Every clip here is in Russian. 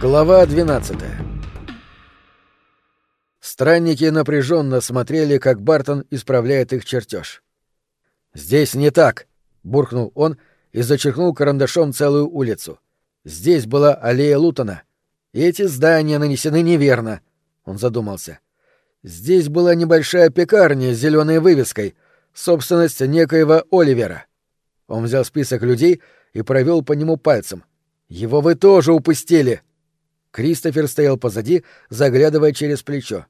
Глава 12 Странники напряженно смотрели, как Бартон исправляет их чертеж. «Здесь не так!» — буркнул он и зачеркнул карандашом целую улицу. «Здесь была аллея Лутона. И эти здания нанесены неверно», — он задумался. «Здесь была небольшая пекарня с зеленой вывеской, собственность некоего Оливера». Он взял список людей и провел по нему пальцем. «Его вы тоже упустили!» Кристофер стоял позади, заглядывая через плечо.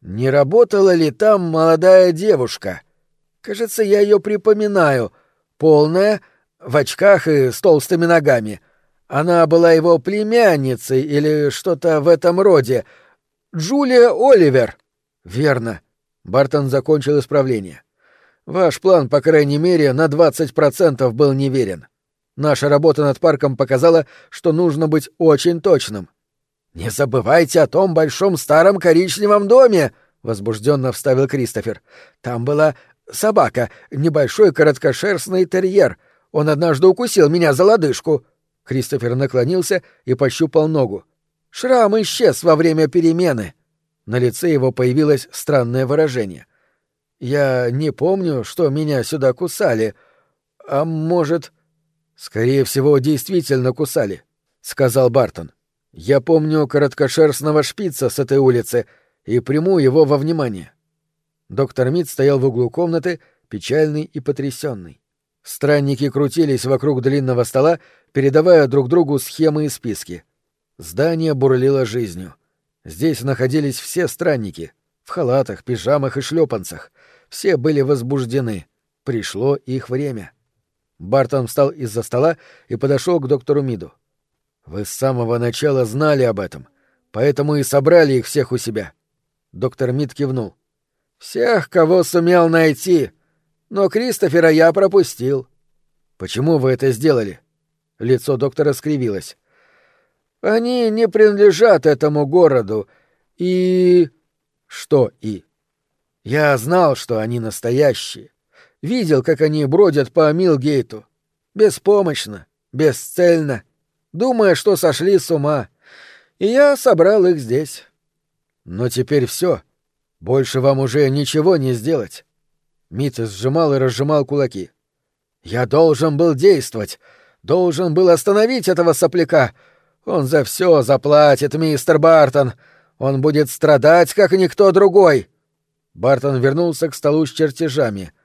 «Не работала ли там молодая девушка? Кажется, я ее припоминаю. Полная, в очках и с толстыми ногами. Она была его племянницей или что-то в этом роде. Джулия Оливер». «Верно». Бартон закончил исправление. «Ваш план, по крайней мере, на 20% был неверен. Наша работа над парком показала, что нужно быть очень точным. «Не забывайте о том большом старом коричневом доме!» — возбужденно вставил Кристофер. «Там была собака, небольшой короткошерстный терьер. Он однажды укусил меня за лодыжку». Кристофер наклонился и пощупал ногу. «Шрам исчез во время перемены». На лице его появилось странное выражение. «Я не помню, что меня сюда кусали. А может...» «Скорее всего, действительно кусали», — сказал Бартон. «Я помню короткошерстного шпица с этой улицы и приму его во внимание». Доктор Мид стоял в углу комнаты, печальный и потрясенный. Странники крутились вокруг длинного стола, передавая друг другу схемы и списки. Здание бурлило жизнью. Здесь находились все странники — в халатах, пижамах и шлепанцах. Все были возбуждены. Пришло их время. — Бартон встал из-за стола и подошел к доктору Миду. «Вы с самого начала знали об этом, поэтому и собрали их всех у себя». Доктор Мид кивнул. «Всех, кого сумел найти. Но Кристофера я пропустил». «Почему вы это сделали?» Лицо доктора скривилось. «Они не принадлежат этому городу, и...» «Что «и»?» «Я знал, что они настоящие. Видел, как они бродят по Милгейту. Беспомощно, бесцельно, думая, что сошли с ума. И я собрал их здесь. Но теперь все. Больше вам уже ничего не сделать. Митя сжимал и разжимал кулаки. Я должен был действовать. Должен был остановить этого сопляка. Он за все заплатит, мистер Бартон. Он будет страдать, как никто другой. Бартон вернулся к столу с чертежами —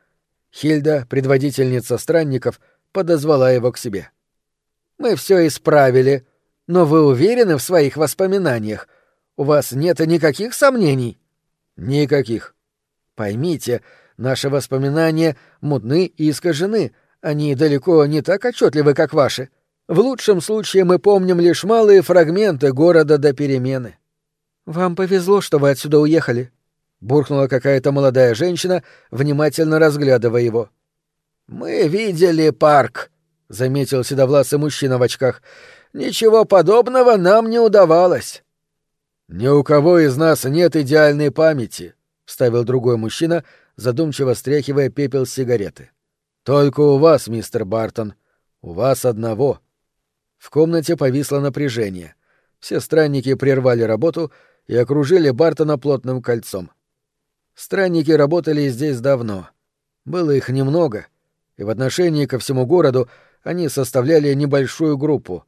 Хильда, предводительница странников, подозвала его к себе. «Мы все исправили, но вы уверены в своих воспоминаниях? У вас нет никаких сомнений?» «Никаких. Поймите, наши воспоминания мудны и искажены, они далеко не так отчетливы, как ваши. В лучшем случае мы помним лишь малые фрагменты города до перемены». «Вам повезло, что вы отсюда уехали», буркнула какая-то молодая женщина, внимательно разглядывая его. Мы видели парк, заметил седовласый мужчина в очках. Ничего подобного нам не удавалось. Ни у кого из нас нет идеальной памяти, вставил другой мужчина, задумчиво стряхивая пепел с сигареты. Только у вас, мистер Бартон, у вас одного. В комнате повисло напряжение. Все странники прервали работу и окружили Бартона плотным кольцом. Странники работали здесь давно. Было их немного, и в отношении ко всему городу они составляли небольшую группу.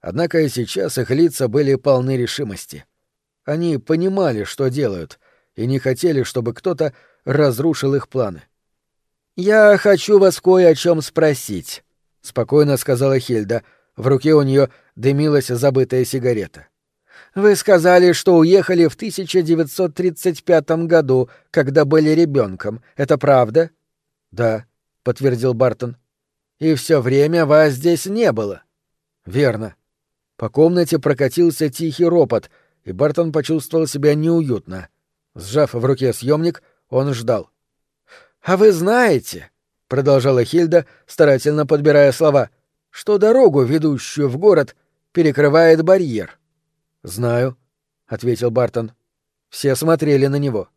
Однако и сейчас их лица были полны решимости. Они понимали, что делают, и не хотели, чтобы кто-то разрушил их планы. «Я хочу вас кое о чем спросить», — спокойно сказала Хильда. В руке у нее дымилась забытая сигарета. Вы сказали, что уехали в 1935 году, когда были ребенком. Это правда? Да, подтвердил Бартон. И все время вас здесь не было. Верно. По комнате прокатился тихий ропот, и Бартон почувствовал себя неуютно. Сжав в руке съемник, он ждал. А вы знаете, продолжала Хильда, старательно подбирая слова, что дорогу, ведущую в город, перекрывает барьер. «Знаю», — ответил Бартон. Все смотрели на него.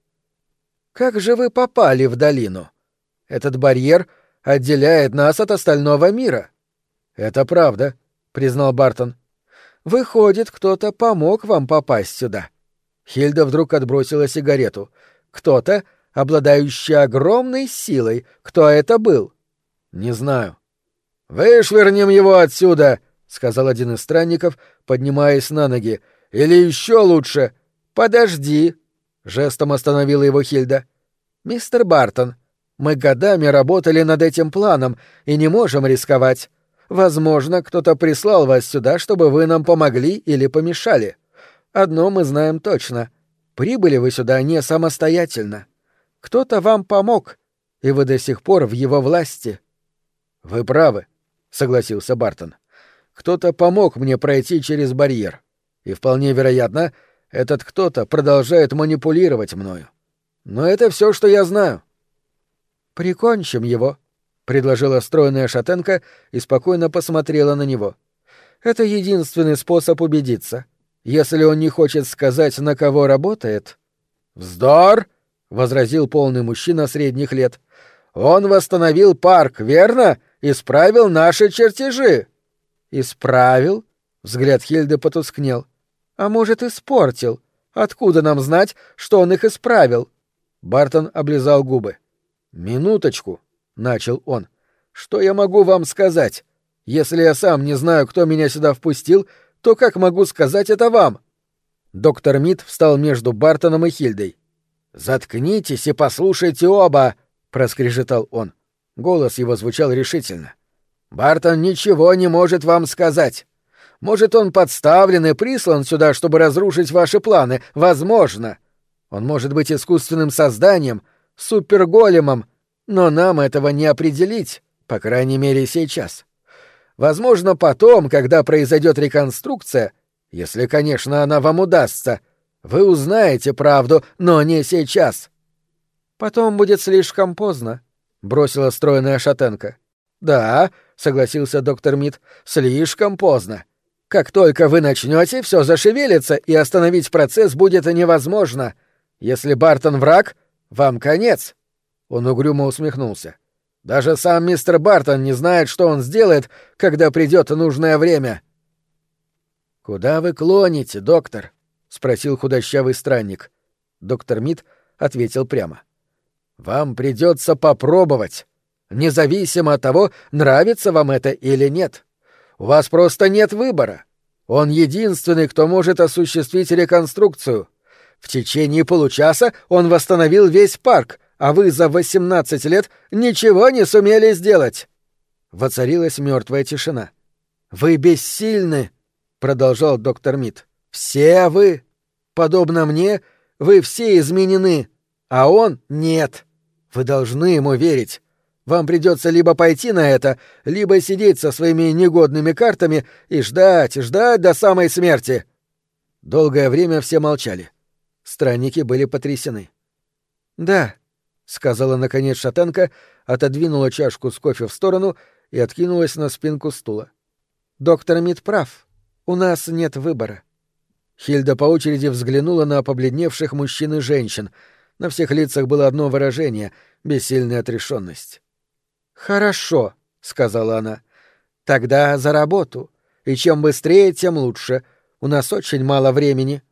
«Как же вы попали в долину? Этот барьер отделяет нас от остального мира». «Это правда», — признал Бартон. Выходит, кто-то помог вам попасть сюда. Хильда вдруг отбросила сигарету. Кто-то, обладающий огромной силой. Кто это был? Не знаю. Вышвырнем его отсюда, сказал один из странников, поднимаясь на ноги. Или еще лучше. Подожди. Жестом остановила его Хильда. Мистер Бартон, мы годами работали над этим планом и не можем рисковать. Возможно, кто-то прислал вас сюда, чтобы вы нам помогли или помешали. Одно мы знаем точно. Прибыли вы сюда не самостоятельно. Кто-то вам помог, и вы до сих пор в его власти. — Вы правы, — согласился Бартон. — Кто-то помог мне пройти через барьер. И вполне вероятно, этот кто-то продолжает манипулировать мною. Но это все, что я знаю. — Прикончим его, — предложила стройная шатенка и спокойно посмотрела на него. «Это единственный способ убедиться. Если он не хочет сказать, на кого работает...» «Вздор!» — возразил полный мужчина средних лет. «Он восстановил парк, верно? Исправил наши чертежи!» «Исправил?» — взгляд Хильды потускнел. «А может, испортил? Откуда нам знать, что он их исправил?» Бартон облизал губы. «Минуточку», — начал он. «Что я могу вам сказать? Если я сам не знаю, кто меня сюда впустил, то как могу сказать это вам?» Доктор Мид встал между Бартоном и Хильдой. «Заткнитесь и послушайте оба!» — проскрежетал он. Голос его звучал решительно. «Бартон ничего не может вам сказать. Может, он подставлен и прислан сюда, чтобы разрушить ваши планы. Возможно. Он может быть искусственным созданием, суперголемом, но нам этого не определить, по крайней мере сейчас. Возможно, потом, когда произойдет реконструкция, если, конечно, она вам удастся, вы узнаете правду, но не сейчас. Потом будет слишком поздно, бросила стройная шатенка. Да, согласился доктор Мид, слишком поздно. Как только вы начнете, все зашевелится, и остановить процесс будет невозможно. Если Бартон враг, вам конец. Он угрюмо усмехнулся. Даже сам мистер Бартон не знает, что он сделает, когда придет нужное время. Куда вы клоните, доктор? спросил худощавый странник. Доктор Мид ответил прямо. Вам придется попробовать, независимо от того, нравится вам это или нет. У вас просто нет выбора. Он единственный, кто может осуществить реконструкцию. В течение получаса он восстановил весь парк, а вы за восемнадцать лет ничего не сумели сделать. Воцарилась мертвая тишина. Вы бессильны, продолжал доктор Мид. Все вы, подобно мне, вы все изменены, а он нет. Вы должны ему верить. Вам придется либо пойти на это, либо сидеть со своими негодными картами и ждать, ждать до самой смерти. Долгое время все молчали. Странники были потрясены. Да, сказала наконец шатенка, отодвинула чашку с кофе в сторону и откинулась на спинку стула. Доктор Мид прав. У нас нет выбора. Хильда по очереди взглянула на побледневших мужчин и женщин. На всех лицах было одно выражение — бессильная отрешенность. «Хорошо», — сказала она. «Тогда за работу. И чем быстрее, тем лучше. У нас очень мало времени».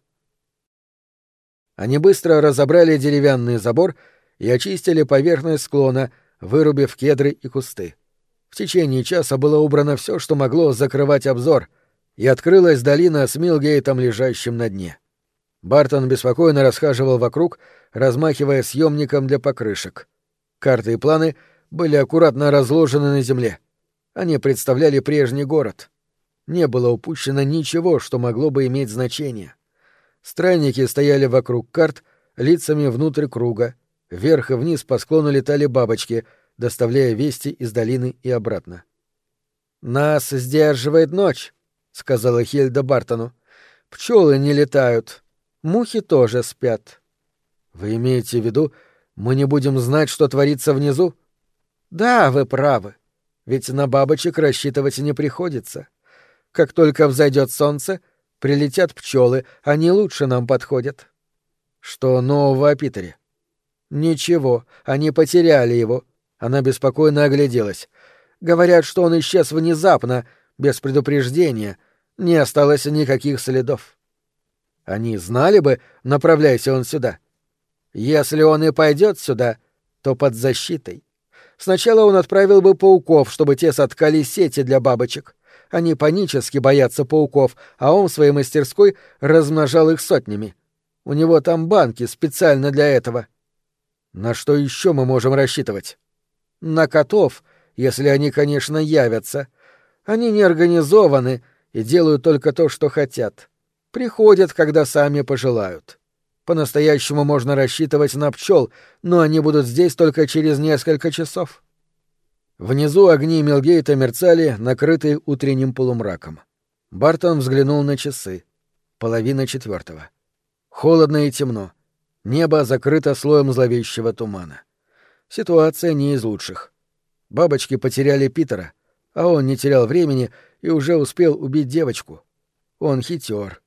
Они быстро разобрали деревянный забор и очистили поверхность склона, вырубив кедры и кусты. В течение часа было убрано все, что могло закрывать обзор, и открылась долина с Милгейтом, лежащим на дне. Бартон беспокойно расхаживал вокруг, размахивая съемником для покрышек. Карты и планы были аккуратно разложены на земле. Они представляли прежний город. Не было упущено ничего, что могло бы иметь значение. Странники стояли вокруг карт, лицами внутрь круга, Вверх и вниз по склону летали бабочки, доставляя вести из долины и обратно. «Нас сдерживает ночь», — сказала Хельда Бартону. «Пчелы не летают. Мухи тоже спят». «Вы имеете в виду, мы не будем знать, что творится внизу?» «Да, вы правы. Ведь на бабочек рассчитывать не приходится. Как только взойдет солнце, прилетят пчелы, они лучше нам подходят». «Что нового о Питере?» «Ничего, они потеряли его». Она беспокойно огляделась. «Говорят, что он исчез внезапно, без предупреждения. Не осталось никаких следов. Они знали бы, направляйся он сюда. Если он и пойдет сюда, то под защитой. Сначала он отправил бы пауков, чтобы те соткали сети для бабочек. Они панически боятся пауков, а он в своей мастерской размножал их сотнями. У него там банки специально для этого. На что еще мы можем рассчитывать? На котов, если они, конечно, явятся. Они не организованы и делают только то, что хотят. Приходят, когда сами пожелают. По-настоящему можно рассчитывать на пчел, но они будут здесь только через несколько часов. Внизу огни Мелгейта мерцали, накрытые утренним полумраком. Бартон взглянул на часы. Половина четвертого. Холодно и темно. Небо закрыто слоем зловещего тумана. Ситуация не из лучших. Бабочки потеряли Питера, а он не терял времени и уже успел убить девочку. Он хитер.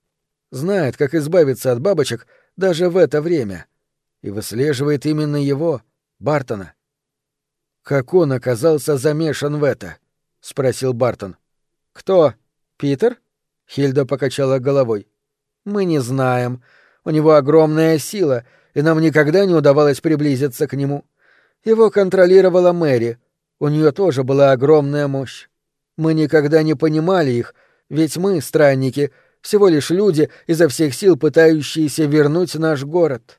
Знает, как избавиться от бабочек даже в это время. И выслеживает именно его, Бартона. «Как он оказался замешан в это?» — спросил Бартон. «Кто? Питер?» — Хильда покачала головой. «Мы не знаем. У него огромная сила, и нам никогда не удавалось приблизиться к нему. Его контролировала Мэри. У нее тоже была огромная мощь. Мы никогда не понимали их, ведь мы, странники, всего лишь люди, изо всех сил пытающиеся вернуть наш город».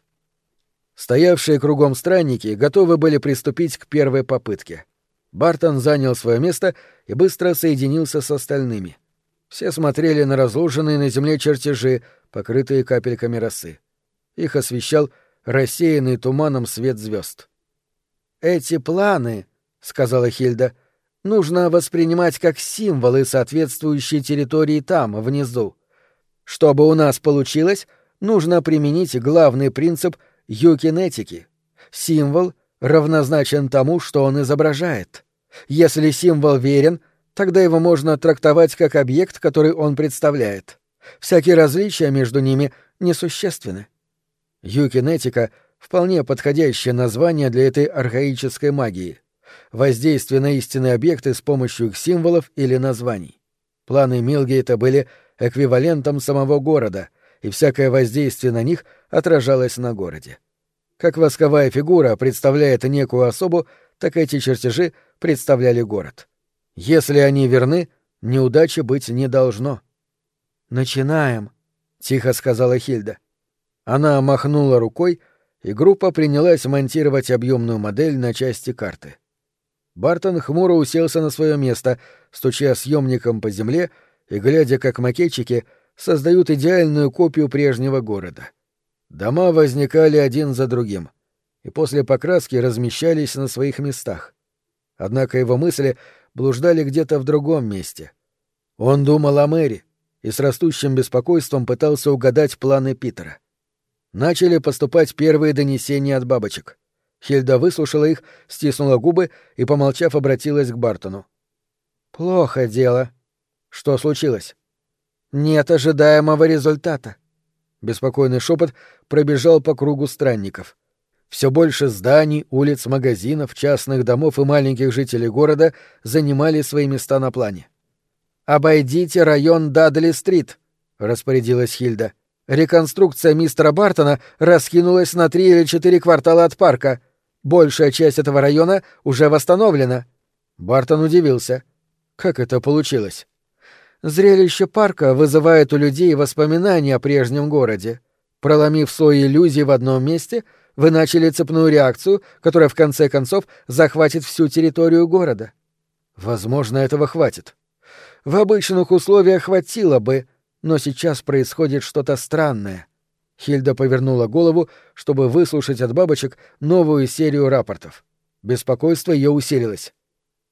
Стоявшие кругом странники готовы были приступить к первой попытке. Бартон занял свое место и быстро соединился с остальными. Все смотрели на разложенные на земле чертежи, покрытые капельками росы. Их освещал рассеянный туманом свет звезд. «Эти планы», — сказала Хильда, — «нужно воспринимать как символы соответствующей территории там, внизу. Чтобы у нас получилось, нужно применить главный принцип — юкинетики. Символ равнозначен тому, что он изображает. Если символ верен, тогда его можно трактовать как объект, который он представляет. Всякие различия между ними несущественны. Юкинетика — вполне подходящее название для этой архаической магии. Воздействие на истинные объекты с помощью их символов или названий. Планы Милгейта были эквивалентом самого города, и всякое воздействие на них отражалось на городе. Как восковая фигура представляет некую особу, так эти чертежи представляли город. Если они верны, неудачи быть не должно. «Начинаем», — тихо сказала Хильда. Она махнула рукой, и группа принялась монтировать объемную модель на части карты. Бартон хмуро уселся на свое место, стуча съемником по земле и глядя, как макетчики — создают идеальную копию прежнего города. Дома возникали один за другим, и после покраски размещались на своих местах. Однако его мысли блуждали где-то в другом месте. Он думал о Мэри и с растущим беспокойством пытался угадать планы Питера. Начали поступать первые донесения от бабочек. Хильда выслушала их, стиснула губы и, помолчав, обратилась к Бартону. «Плохо дело. Что случилось?» Нет ожидаемого результата. Беспокойный шепот пробежал по кругу странников. Все больше зданий, улиц, магазинов, частных домов и маленьких жителей города занимали свои места на плане. «Обойдите район Дадли-стрит», — распорядилась Хильда. «Реконструкция мистера Бартона раскинулась на три или четыре квартала от парка. Большая часть этого района уже восстановлена». Бартон удивился. «Как это получилось?» Зрелище парка вызывает у людей воспоминания о прежнем городе. Проломив свои иллюзии в одном месте, вы начали цепную реакцию, которая в конце концов захватит всю территорию города. Возможно, этого хватит. В обычных условиях хватило бы, но сейчас происходит что-то странное. Хильда повернула голову, чтобы выслушать от бабочек новую серию рапортов. Беспокойство ее усилилось.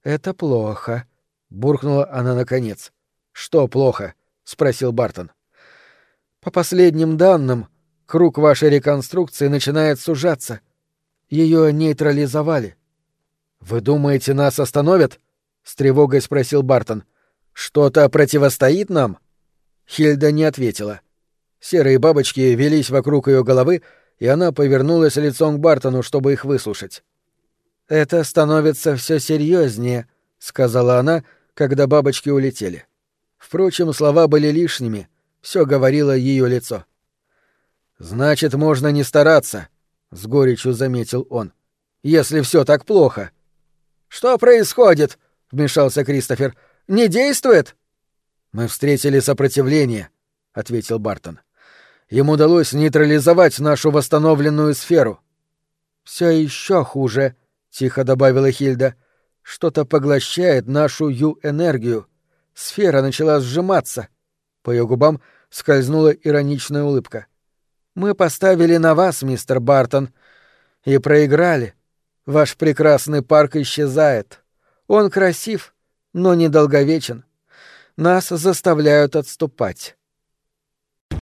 «Это плохо», — буркнула она наконец. «Что плохо?» — спросил Бартон. «По последним данным, круг вашей реконструкции начинает сужаться. Ее нейтрализовали». «Вы думаете, нас остановят?» — с тревогой спросил Бартон. «Что-то противостоит нам?» Хильда не ответила. Серые бабочки велись вокруг ее головы, и она повернулась лицом к Бартону, чтобы их выслушать. «Это становится все серьезнее», — сказала она, когда бабочки улетели. Впрочем, слова были лишними, все говорило ее лицо. Значит, можно не стараться, с горечью заметил он. Если все так плохо. Что происходит? вмешался Кристофер. Не действует? Мы встретили сопротивление, ответил Бартон. Им удалось нейтрализовать нашу восстановленную сферу. Все еще хуже, тихо добавила Хильда. Что-то поглощает нашу ю-энергию. Сфера начала сжиматься. По ее губам скользнула ироничная улыбка. Мы поставили на вас, мистер Бартон, и проиграли. Ваш прекрасный парк исчезает. Он красив, но недолговечен. Нас заставляют отступать.